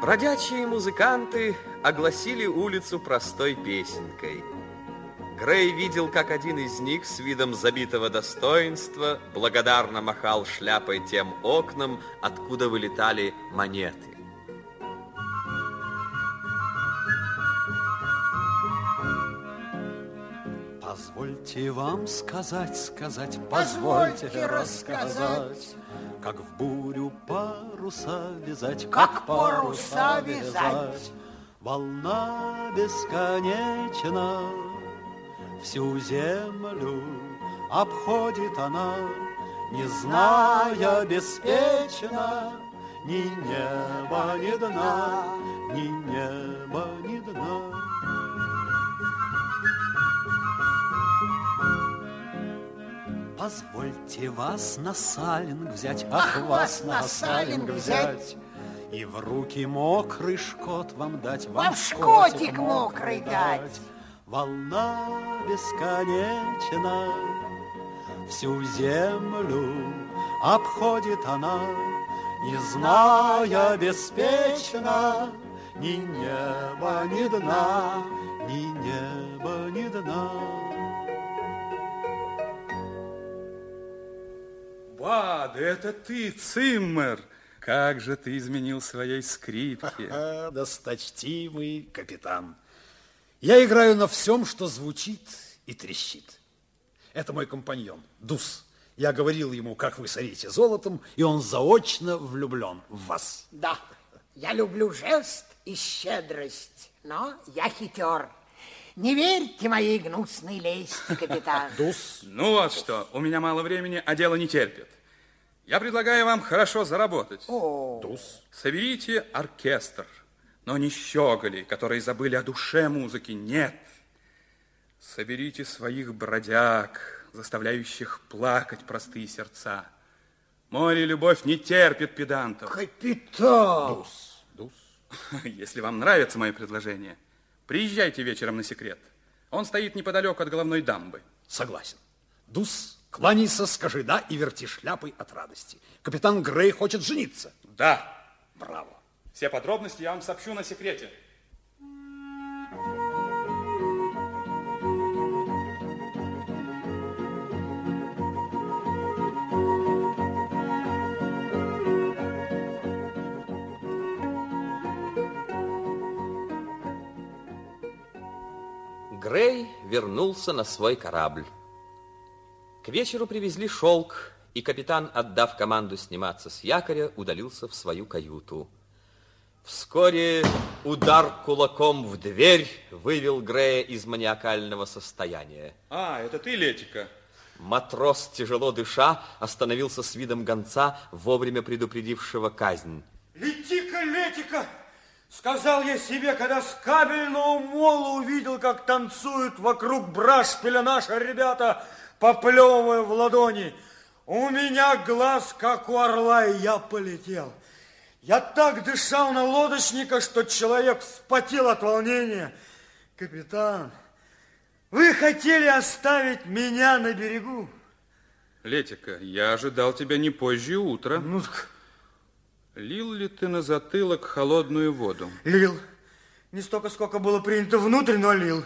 Бродячие музыканты огласили улицу простой песенкой. Грей видел, как один из них с видом забитого достоинства благодарно махал шляпой тем окнам, откуда вылетали монеты. Позвольте вам сказать, сказать, позвольте, позвольте рассказать, как в бурю паруса вязать, как, как паруса вязать. Волна бесконечна, всю землю обходит она, не зная беспечно ни неба, ни дна, ни неба, ни дна. Позвольте вас на салинг взять, ах, ах вас на салинг взять, И в руки мокрый шкот вам дать, вам шкотик мокрый дать. Волна бесконечна, всю землю обходит она, Не зная беспечно ни неба, ни дна, ни неба, ни дна. Ба, да это ты, Циммер! Как же ты изменил своей скрипке. Досточтимый капитан. Я играю на всем, что звучит и трещит. Это мой компаньон, Дус. Я говорил ему, как вы сорите золотом, и он заочно влюблен в вас. Да, я люблю жест и щедрость, но я хитер. Не верьте моей гнусной лести, капитан. Дус. Ну вот что, у меня мало времени, а дело не терпит. Я предлагаю вам хорошо заработать. Дус. Соберите оркестр, но не щеголи, которые забыли о душе музыки. Нет. Соберите своих бродяг, заставляющих плакать простые сердца. Море любовь не терпит педантов. Капитан! Дус, Дус. Если вам нравится мое предложение, приезжайте вечером на секрет. Он стоит неподалеку от головной дамбы. Согласен. Дус, кланяйся, скажи «да» и верти шляпой от радости. Капитан Грей хочет жениться. Да. Браво. Все подробности я вам сообщу на секрете. Грей вернулся на свой корабль. К вечеру привезли шелк, и капитан, отдав команду сниматься с якоря, удалился в свою каюту. Вскоре удар кулаком в дверь вывел Грея из маниакального состояния. А, это ты, Летика? Матрос, тяжело дыша, остановился с видом гонца, вовремя предупредившего казнь. Летика, Летика! Сказал я себе, когда с кабельного мола увидел, как танцуют вокруг брашпиля наши ребята, поплевывая в ладони. У меня глаз, как у орла, и я полетел. Я так дышал на лодочника, что человек вспотел от волнения. Капитан, вы хотели оставить меня на берегу? Летика, я ожидал тебя не позже утра. Ну, Лил ли ты на затылок холодную воду? Лил. Не столько, сколько было принято внутрь, но лил.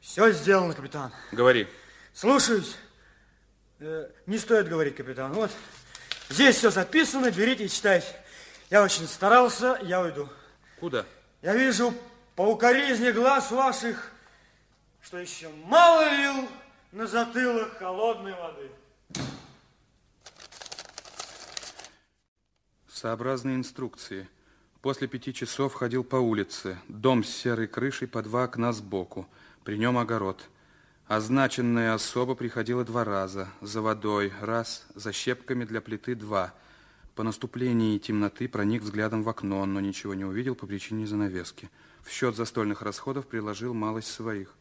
Все сделано, капитан. Говори. Слушаюсь. Э, не стоит говорить, капитан. Вот, здесь все записано, берите и читайте. Я очень старался, я уйду. Куда? Я вижу по укоризне глаз ваших, что еще мало лил на затылок холодной воды. Сообразные инструкции. После пяти часов ходил по улице. Дом с серой крышей по два окна сбоку. При нем огород. Означенная особа приходила два раза. За водой раз, за щепками для плиты два. По наступлении темноты проник взглядом в окно, но ничего не увидел по причине занавески. В счет застольных расходов приложил малость своих.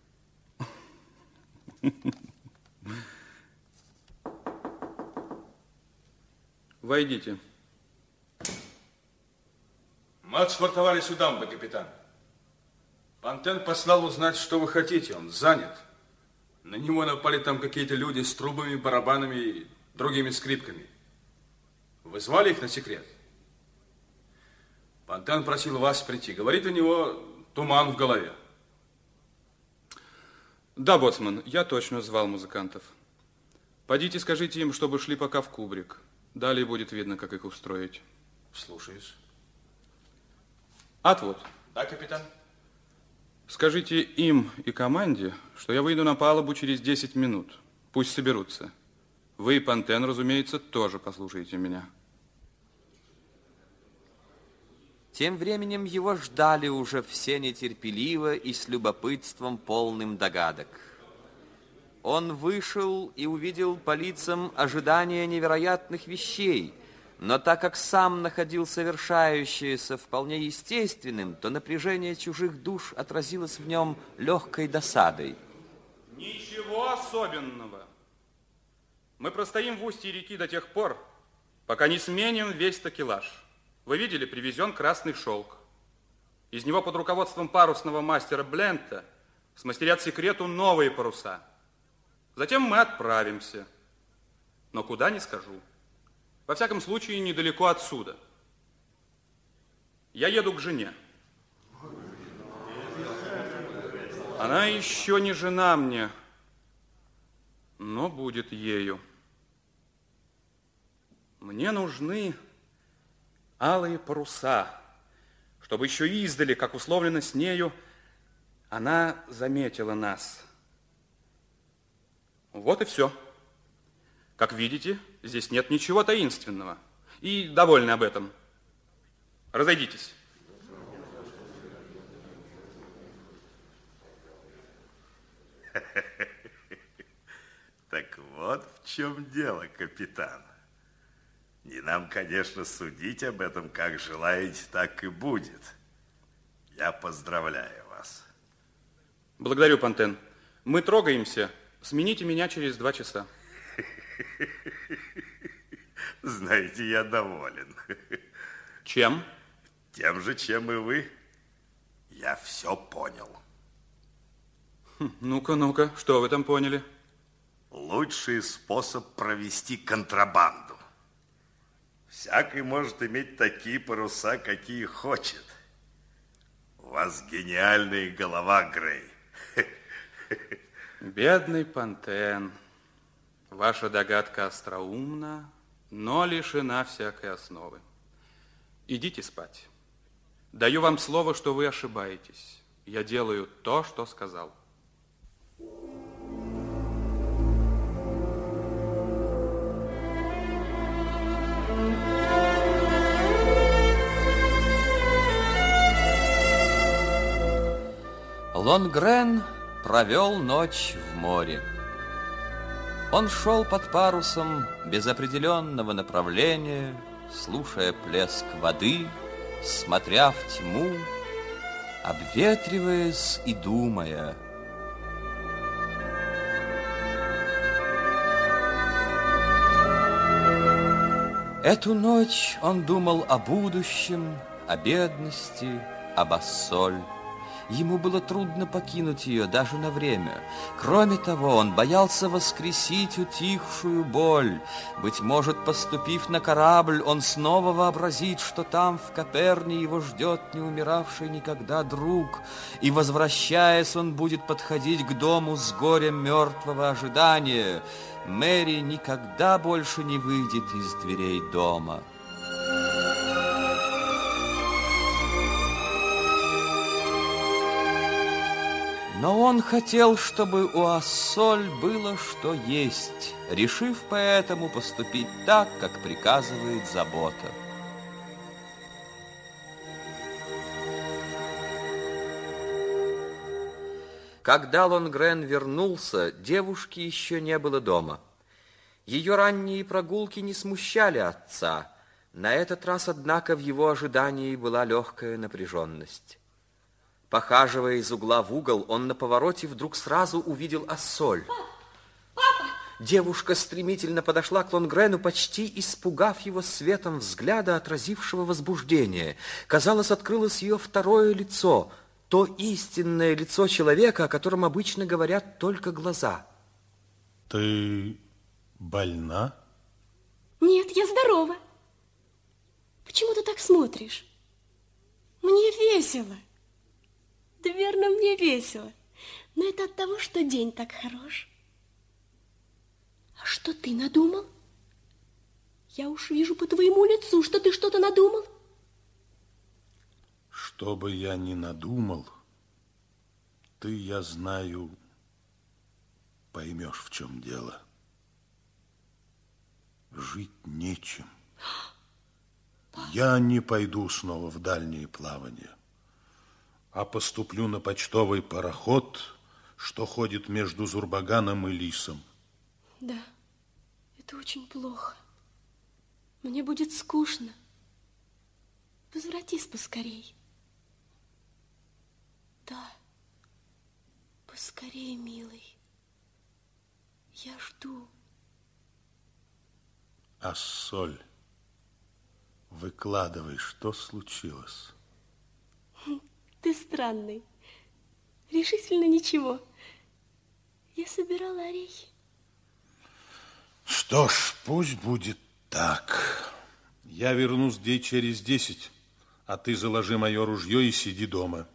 Войдите. Мы отшвартовались у дамбы, капитан. Пантен послал узнать, что вы хотите. Он занят. На него напали там какие-то люди с трубами, барабанами и другими скрипками. Вы звали их на секрет? Пантен просил вас прийти. Говорит, у него туман в голове. Да, боцман, я точно звал музыкантов. Пойдите, скажите им, чтобы шли пока в кубрик. Далее будет видно, как их устроить. Слушаюсь. Отвод. Да, капитан? Скажите им и команде, что я выйду на палубу через 10 минут. Пусть соберутся. Вы, Пантен, разумеется, тоже послушаете меня. Тем временем его ждали уже все нетерпеливо и с любопытством полным догадок. Он вышел и увидел по лицам ожидания невероятных вещей, но так как сам находил совершающееся вполне естественным, то напряжение чужих душ отразилось в нем легкой досадой. Ничего особенного. Мы простоим в устье реки до тех пор, пока не сменим весь такелаж. Вы видели, привезен красный шелк. Из него под руководством парусного мастера Блента смастерят секрету новые паруса. Затем мы отправимся. Но куда не скажу. Во всяком случае, недалеко отсюда. Я еду к жене. Она еще не жена мне, но будет ею. Мне нужны алые паруса, чтобы еще издали, как условлено с нею, она заметила нас. Вот и все. Как видите, здесь нет ничего таинственного. И довольны об этом. Разойдитесь. Так вот в чем дело, капитан. Не нам, конечно, судить об этом, как желаете, так и будет. Я поздравляю вас. Благодарю, Пантен. Мы трогаемся. Смените меня через два часа. Знаете, я доволен. Чем? Тем же, чем и вы. Я все понял. Хм, ну-ка, ну-ка, что вы там поняли? Лучший способ провести контрабанду. Всякий может иметь такие паруса, какие хочет. У вас гениальная голова, Грей. Бедный Пантен. Ваша догадка остроумна, но лишена всякой основы. Идите спать. Даю вам слово, что вы ошибаетесь. Я делаю то, что сказал. Лонгрен провел ночь в море. Он шел под парусом без определенного направления, слушая плеск воды, смотря в тьму, обветриваясь и думая. Эту ночь он думал о будущем, о бедности, об Ассоль. Ему было трудно покинуть ее даже на время. Кроме того, он боялся воскресить утихшую боль. Быть может, поступив на корабль, он снова вообразит, что там, в Коперне, его ждет неумиравший никогда друг, и, возвращаясь, он будет подходить к дому с горем мертвого ожидания. Мэри никогда больше не выйдет из дверей дома. Но он хотел, чтобы у Ассоль было что есть, решив поэтому поступить так, как приказывает забота. Когда Лонгрен вернулся, девушки еще не было дома. Ее ранние прогулки не смущали отца. На этот раз, однако, в его ожидании была легкая напряженность. Похаживая из угла в угол, он на повороте вдруг сразу увидел Ассоль. Папа! Девушка стремительно подошла к Лонгрену, почти испугав его светом взгляда, отразившего возбуждение. Казалось, открылось ее второе лицо, то истинное лицо человека, о котором обычно говорят только глаза. Ты больна? Нет, я здорова. Почему ты так смотришь? Мне весело. Да верно, мне весело. Но это от того, что день так хорош. А что ты надумал? Я уж вижу по твоему лицу, что ты что-то надумал. Что бы я ни надумал, ты, я знаю, поймешь, в чем дело. Жить нечем. Я не пойду снова в дальние плавания, а поступлю на почтовый пароход, что ходит между Зурбаганом и Лисом. Да, это очень плохо. Мне будет скучно. Возвратись поскорей. Да, поскорее, милый. Я жду. А соль, выкладывай, что случилось? Ты странный. Решительно ничего. Я собирала орехи. Что ж, пусть будет так, я вернусь дней через десять, а ты заложи мое ружье и сиди дома.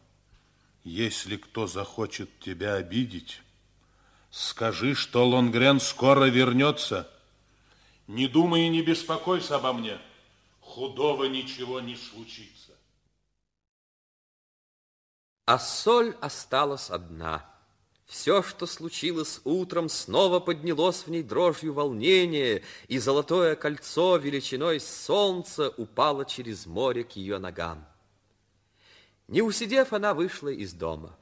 Если кто захочет тебя обидеть, скажи, что Лонгрен скоро вернется. Не думай и не беспокойся обо мне. Худого ничего не случится. А соль осталась одна. Все, что случилось утром, снова поднялось в ней дрожью волнения, и золотое кольцо величиной солнца упало через море к ее ногам. Не усидев, она вышла из дома.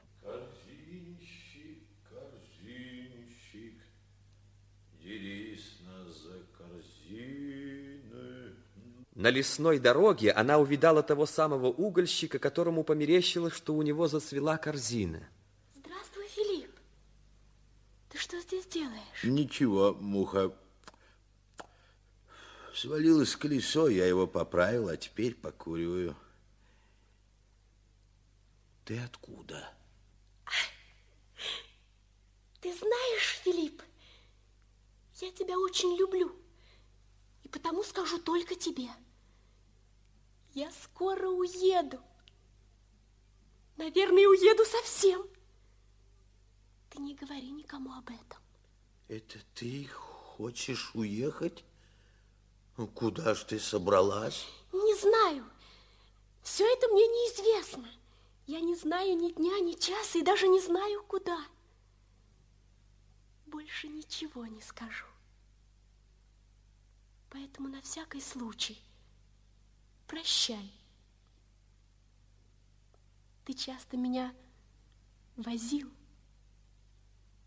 На лесной дороге она увидала того самого угольщика, которому померещилось, что у него зацвела корзина. Здравствуй, Филипп. Ты что здесь делаешь? Ничего, муха. Свалилось колесо, я его поправил, а теперь покуриваю. Ты откуда? Ты знаешь, Филипп, я тебя очень люблю. И потому скажу только тебе. Я скоро уеду. Наверное, уеду совсем. Ты не говори никому об этом. Это ты хочешь уехать? Ну, Куда ж ты собралась? Не знаю. Все это мне неизвестно. Я не знаю ни дня, ни часа и даже не знаю, куда. Больше ничего не скажу. Поэтому на всякий случай прощай. Ты часто меня возил.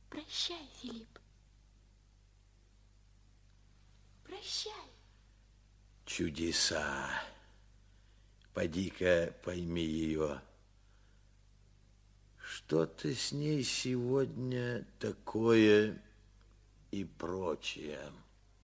Прощай, Филипп. Прощай. Чудеса. Поди-ка пойми ее. Что-то с ней сегодня такое и прочее.